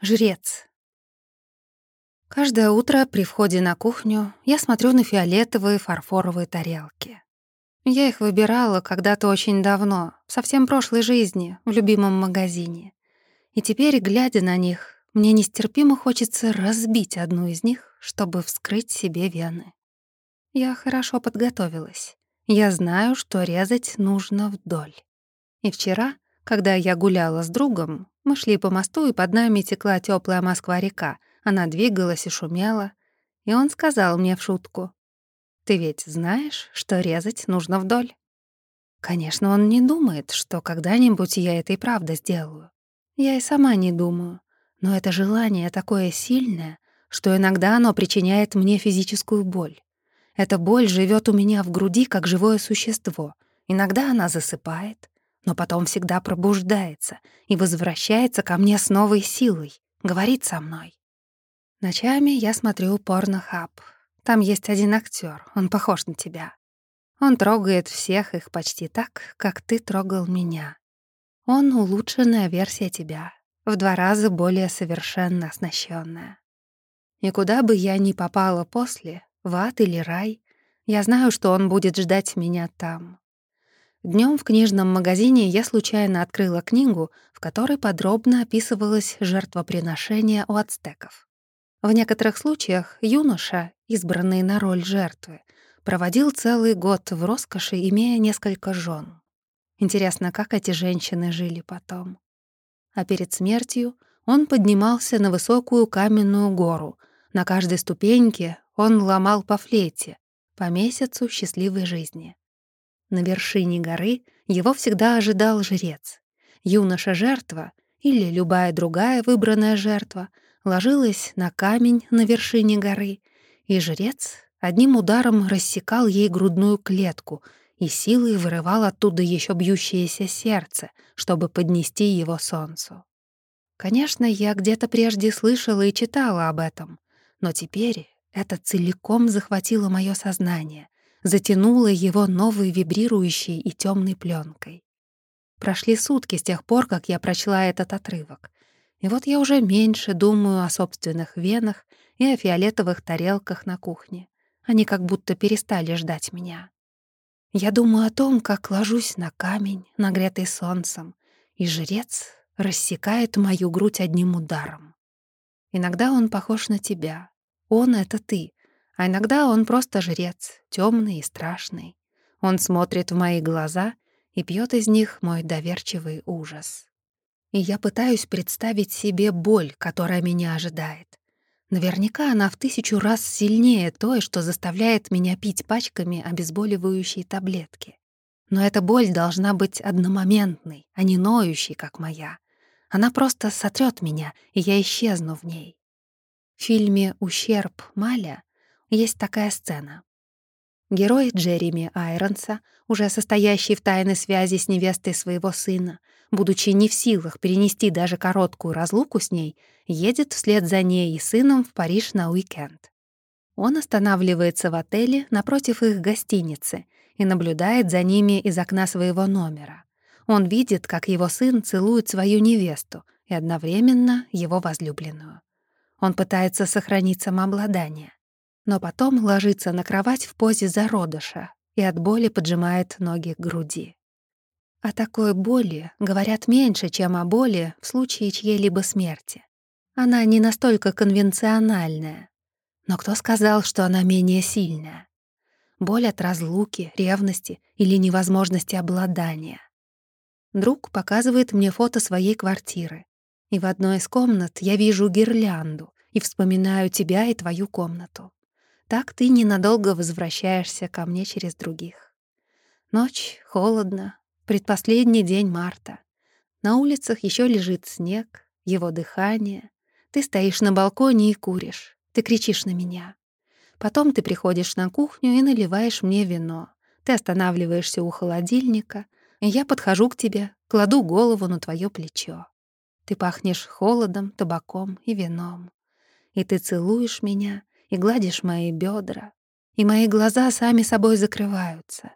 Жрец. Каждое утро при входе на кухню я смотрю на фиолетовые фарфоровые тарелки. Я их выбирала когда-то очень давно, совсем прошлой жизни, в любимом магазине. И теперь, глядя на них, мне нестерпимо хочется разбить одну из них, чтобы вскрыть себе вены. Я хорошо подготовилась. Я знаю, что резать нужно вдоль. И вчера, когда я гуляла с другом, мы шли по мосту, и под нами текла теплая Москва-река. Она двигалась и шумела. И он сказал мне в шутку, «Ты ведь знаешь, что резать нужно вдоль?» Конечно, он не думает, что когда-нибудь я это и правда сделаю. Я и сама не думаю. Но это желание такое сильное, что иногда оно причиняет мне физическую боль. Эта боль живет у меня в груди, как живое существо. Иногда она засыпает, но потом всегда пробуждается и возвращается ко мне с новой силой, говорит со мной. Ночами я смотрю порнохаб. Там есть один актер, он похож на тебя. Он трогает всех их почти так, как ты трогал меня. Он улучшенная версия тебя, в два раза более совершенно оснащенная. И куда бы я ни попала после, в ад или рай, я знаю, что он будет ждать меня там. Днем в книжном магазине я случайно открыла книгу, в которой подробно описывалось жертвоприношение у ацтеков. В некоторых случаях юноша, избранный на роль жертвы, проводил целый год в роскоши, имея несколько жен. Интересно, как эти женщины жили потом. А перед смертью он поднимался на высокую каменную гору. На каждой ступеньке он ломал по флейте, по месяцу счастливой жизни. На вершине горы его всегда ожидал жрец. Юноша-жертва или любая другая выбранная жертва ложилась на камень на вершине горы, и жрец одним ударом рассекал ей грудную клетку и силой вырывал оттуда еще бьющееся сердце, чтобы поднести его солнцу. Конечно, я где-то прежде слышала и читала об этом, но теперь это целиком захватило мое сознание, затянуло его новой вибрирующей и темной пленкой. Прошли сутки с тех пор, как я прочла этот отрывок. И вот я уже меньше думаю о собственных венах и о фиолетовых тарелках на кухне. Они как будто перестали ждать меня. Я думаю о том, как ложусь на камень, нагретый солнцем, и жрец рассекает мою грудь одним ударом. Иногда он похож на тебя. Он — это ты, а иногда он просто жрец, темный и страшный. Он смотрит в мои глаза и пьет из них мой доверчивый ужас. И я пытаюсь представить себе боль, которая меня ожидает. Наверняка она в тысячу раз сильнее той, что заставляет меня пить пачками обезболивающие таблетки. Но эта боль должна быть одномоментной, а не ноющей, как моя. Она просто сотрет меня, и я исчезну в ней. В фильме «Ущерб» Маля есть такая сцена. Герой Джереми Айронса, уже состоящий в тайной связи с невестой своего сына, будучи не в силах перенести даже короткую разлуку с ней, едет вслед за ней и сыном в Париж на уикенд. Он останавливается в отеле напротив их гостиницы и наблюдает за ними из окна своего номера. Он видит, как его сын целует свою невесту и одновременно его возлюбленную. Он пытается сохранить самообладание но потом ложится на кровать в позе зародыша и от боли поджимает ноги к груди. О такой боли говорят меньше, чем о боли в случае чьей-либо смерти. Она не настолько конвенциональная. Но кто сказал, что она менее сильная? Боль от разлуки, ревности или невозможности обладания. Друг показывает мне фото своей квартиры. И в одной из комнат я вижу гирлянду и вспоминаю тебя и твою комнату. Так ты ненадолго возвращаешься ко мне через других. Ночь, холодно, предпоследний день марта. На улицах еще лежит снег, его дыхание. Ты стоишь на балконе и куришь. Ты кричишь на меня. Потом ты приходишь на кухню и наливаешь мне вино. Ты останавливаешься у холодильника, и я подхожу к тебе, кладу голову на твое плечо. Ты пахнешь холодом, табаком и вином. И ты целуешь меня, и гладишь мои бедра, и мои глаза сами собой закрываются.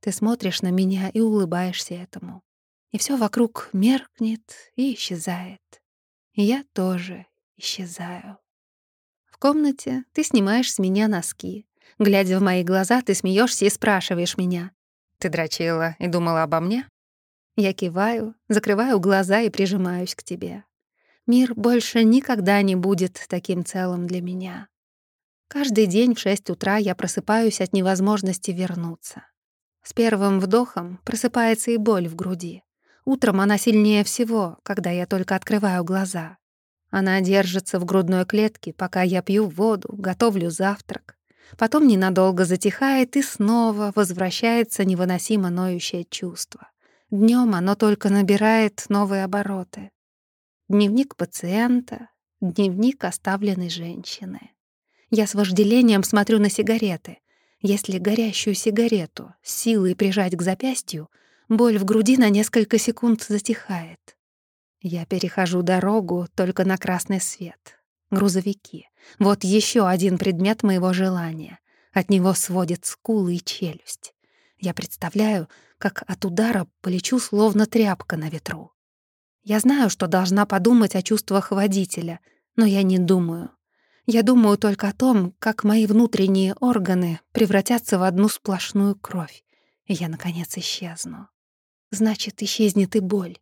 Ты смотришь на меня и улыбаешься этому. И все вокруг меркнет и исчезает. и я тоже исчезаю. В комнате ты снимаешь с меня носки. Глядя в мои глаза, ты смеешься и спрашиваешь меня. «Ты дрочила и думала обо мне?» Я киваю, закрываю глаза и прижимаюсь к тебе. Мир больше никогда не будет таким целым для меня. Каждый день в шесть утра я просыпаюсь от невозможности вернуться. С первым вдохом просыпается и боль в груди. Утром она сильнее всего, когда я только открываю глаза. Она держится в грудной клетке, пока я пью воду, готовлю завтрак. Потом ненадолго затихает и снова возвращается невыносимо ноющее чувство. Днем оно только набирает новые обороты. Дневник пациента, дневник оставленной женщины. Я с вожделением смотрю на сигареты. Если горящую сигарету силой прижать к запястью, боль в груди на несколько секунд затихает. Я перехожу дорогу только на красный свет. Грузовики. Вот еще один предмет моего желания. От него сводит скулы и челюсть. Я представляю, как от удара полечу словно тряпка на ветру. Я знаю, что должна подумать о чувствах водителя, но я не думаю. Я думаю только о том, как мои внутренние органы превратятся в одну сплошную кровь, и я, наконец, исчезну. Значит, исчезнет и боль.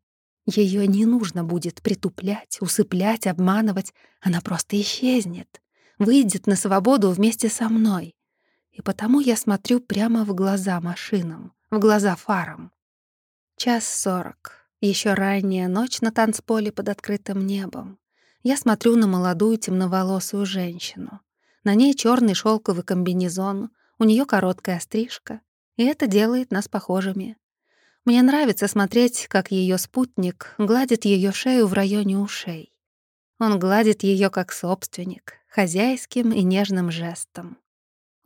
Ее не нужно будет притуплять, усыплять, обманывать. Она просто исчезнет, выйдет на свободу вместе со мной. И потому я смотрю прямо в глаза машинам, в глаза фарам. Час сорок. Еще ранняя ночь на танцполе под открытым небом. Я смотрю на молодую темноволосую женщину. На ней черный шелковый комбинезон, у нее короткая стрижка, и это делает нас похожими. Мне нравится смотреть, как ее спутник гладит ее шею в районе ушей. Он гладит ее как собственник, хозяйским и нежным жестом.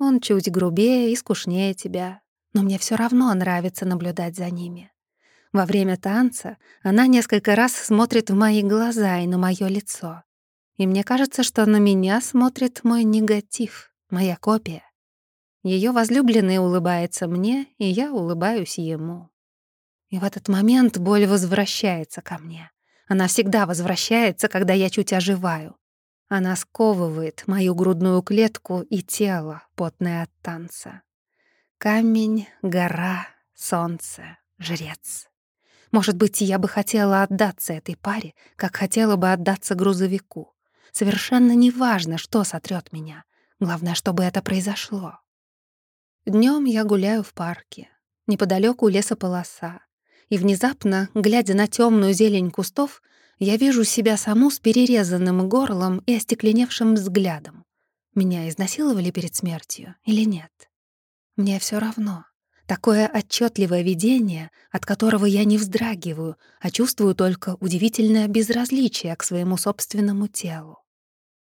Он чуть грубее и скучнее тебя, но мне все равно нравится наблюдать за ними. Во время танца она несколько раз смотрит в мои глаза и на моё лицо. И мне кажется, что на меня смотрит мой негатив, моя копия. Её возлюбленный улыбается мне, и я улыбаюсь ему. И в этот момент боль возвращается ко мне. Она всегда возвращается, когда я чуть оживаю. Она сковывает мою грудную клетку и тело, потное от танца. Камень, гора, солнце, жрец. Может быть, я бы хотела отдаться этой паре, как хотела бы отдаться грузовику. Совершенно неважно, что сотрёт меня. Главное, чтобы это произошло. Днём я гуляю в парке. Неподалёку лесополоса. И внезапно, глядя на тёмную зелень кустов, я вижу себя саму с перерезанным горлом и остекленевшим взглядом. Меня изнасиловали перед смертью или нет? Мне всё равно. Такое отчетливое видение, от которого я не вздрагиваю, а чувствую только удивительное безразличие к своему собственному телу.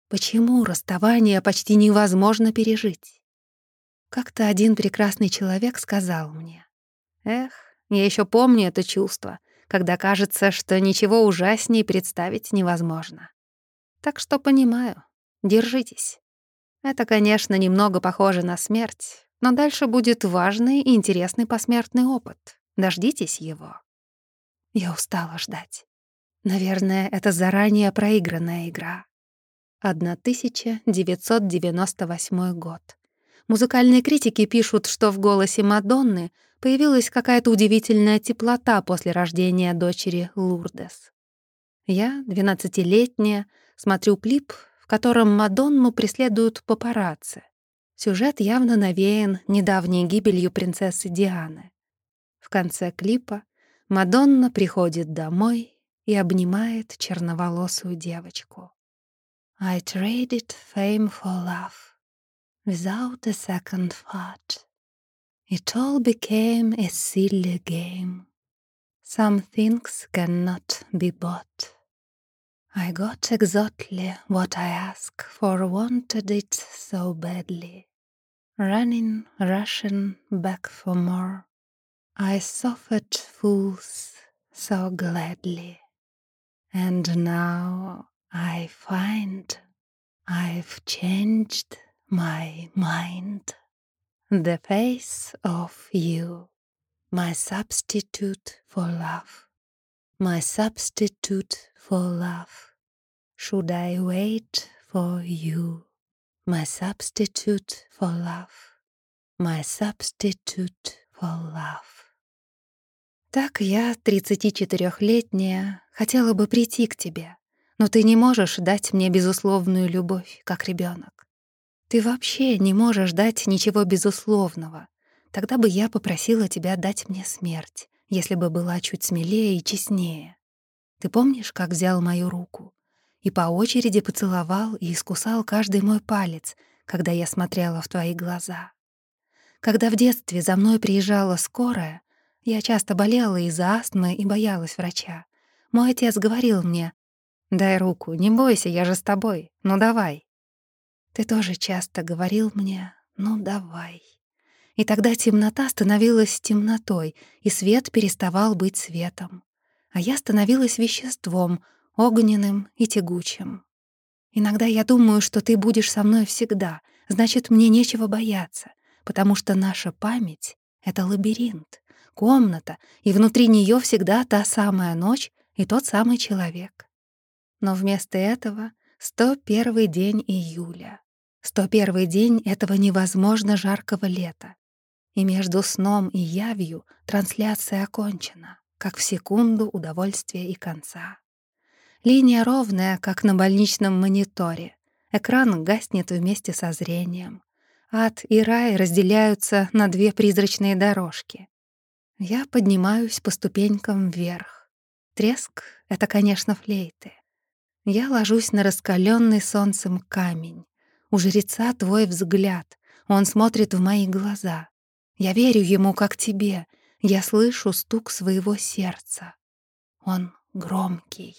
Почему расставание почти невозможно пережить? Как-то один прекрасный человек сказал мне, «Эх, я еще помню это чувство, когда кажется, что ничего ужаснее представить невозможно. Так что понимаю, держитесь. Это, конечно, немного похоже на смерть, но дальше будет важный и интересный посмертный опыт. Дождитесь его. Я устала ждать. Наверное, это заранее проигранная игра. 1998 год. Музыкальные критики пишут, что в голосе Мадонны появилась какая-то удивительная теплота после рождения дочери Лурдес. Я, 12-летняя, смотрю клип, в котором Мадонну преследуют папарацци. Сюжет явно навеян недавней гибелью принцессы Дианы. В конце клипа Мадонна приходит домой и обнимает черноволосую девочку. I traded fame for love without a second thought. It all became a silly game. Some things cannot be bought. I got exactly what I asked for, wanted it so badly. Running, rushing back for more. I suffered fools so gladly. And now I find I've changed my mind. The face of you, my substitute for love my substitute for love. Should I wait for you, my substitute for love, my substitute for love? Так я, 34-летняя, хотела бы прийти к тебе, но ты не можешь дать мне безусловную любовь, как ребенок. Ты вообще не можешь дать ничего безусловного. Тогда бы я попросила тебя дать мне смерть, если бы была чуть смелее и честнее. Ты помнишь, как взял мою руку и по очереди поцеловал и искусал каждый мой палец, когда я смотрела в твои глаза? Когда в детстве за мной приезжала скорая, я часто болела из-за астмы и боялась врача. Мой отец говорил мне, «Дай руку, не бойся, я же с тобой, ну давай». Ты тоже часто говорил мне, «Ну давай». И тогда темнота становилась темнотой, и свет переставал быть светом. А я становилась веществом, огненным и тягучим. Иногда я думаю, что ты будешь со мной всегда, значит, мне нечего бояться, потому что наша память — это лабиринт комната, и внутри нее всегда та самая ночь и тот самый человек. Но вместо этого 101 день июля. 101 день этого невозможно жаркого лета. И между сном и явью трансляция окончена, как в секунду удовольствия и конца. Линия ровная, как на больничном мониторе. Экран гаснет вместе со зрением. Ад и рай разделяются на две призрачные дорожки. Я поднимаюсь по ступенькам вверх. Треск — это, конечно, флейты. Я ложусь на раскаленный солнцем камень. У жреца твой взгляд. Он смотрит в мои глаза. Я верю ему, как тебе. Я слышу стук своего сердца. Он громкий.